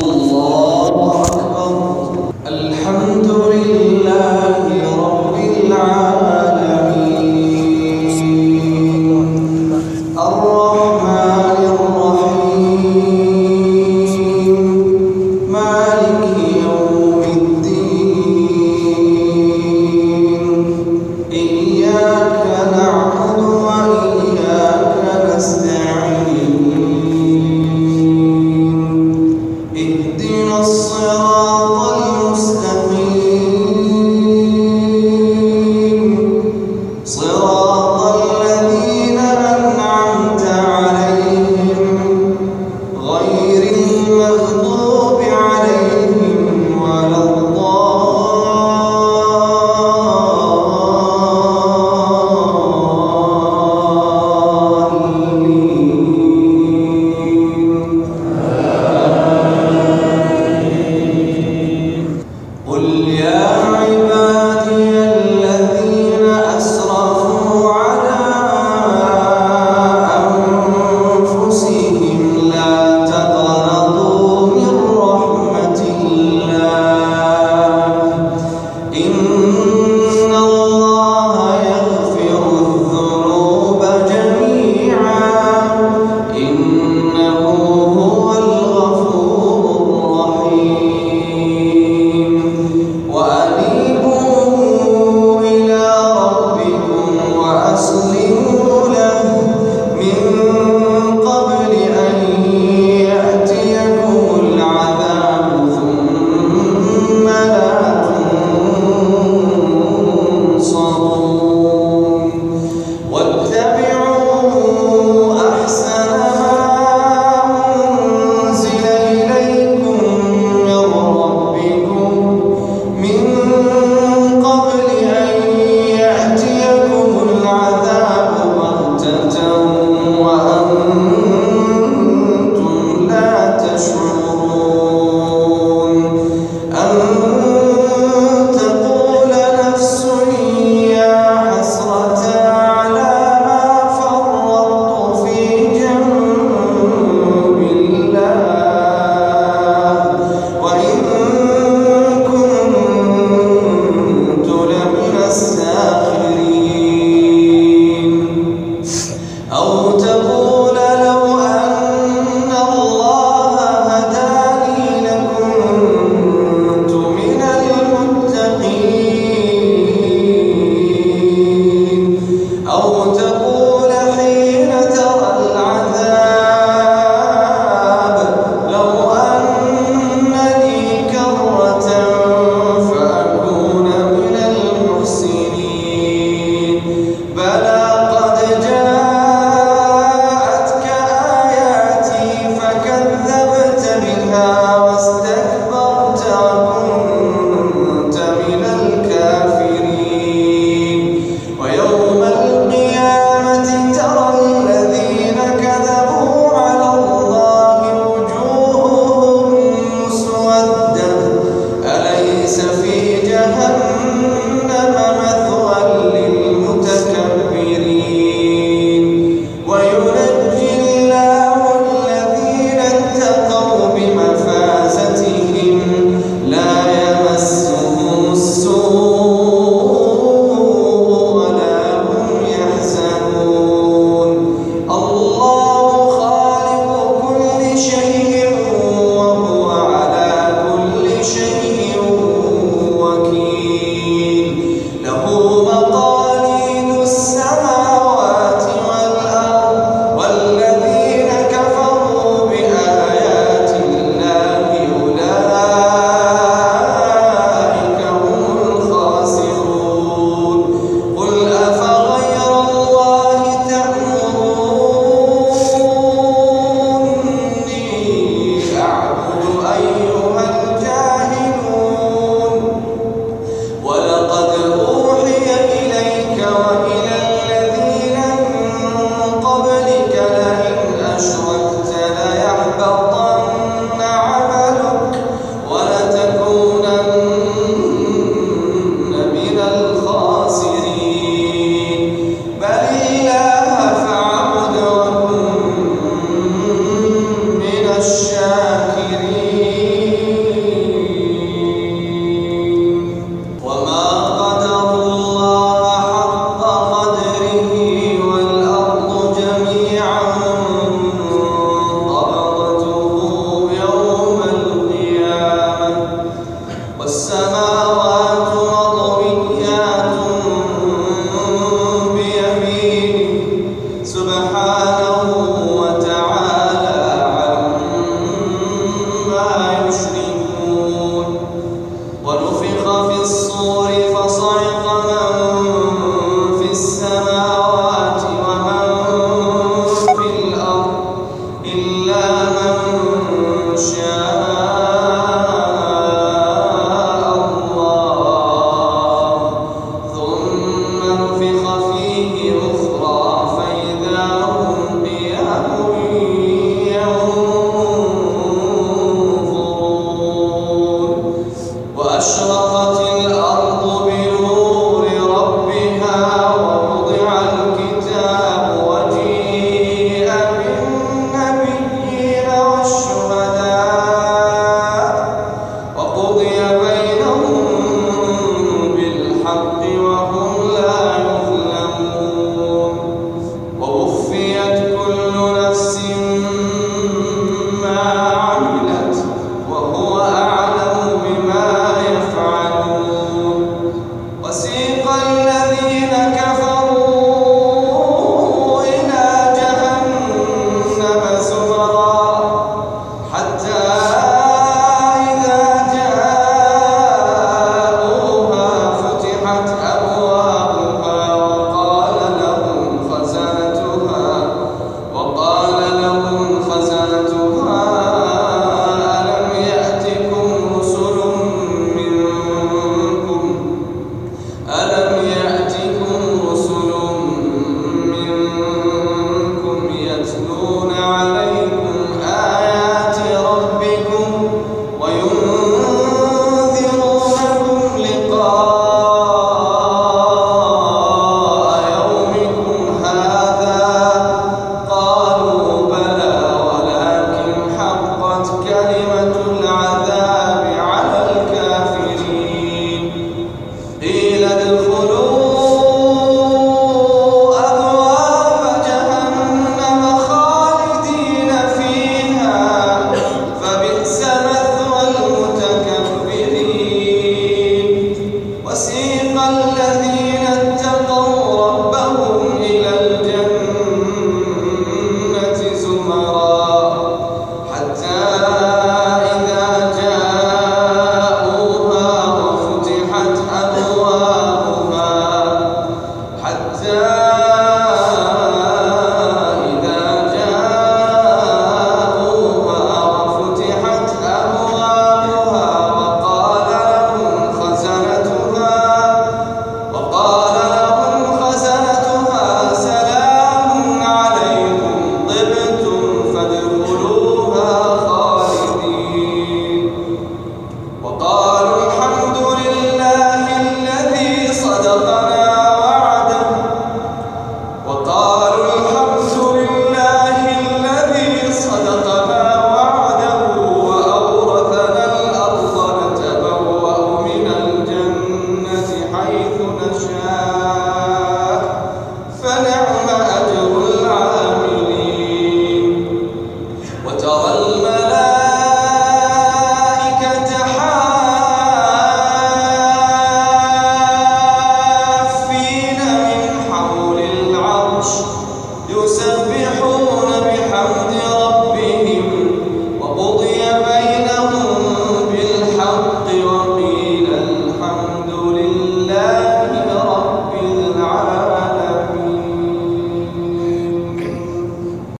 Paulo أو تقول يسبحون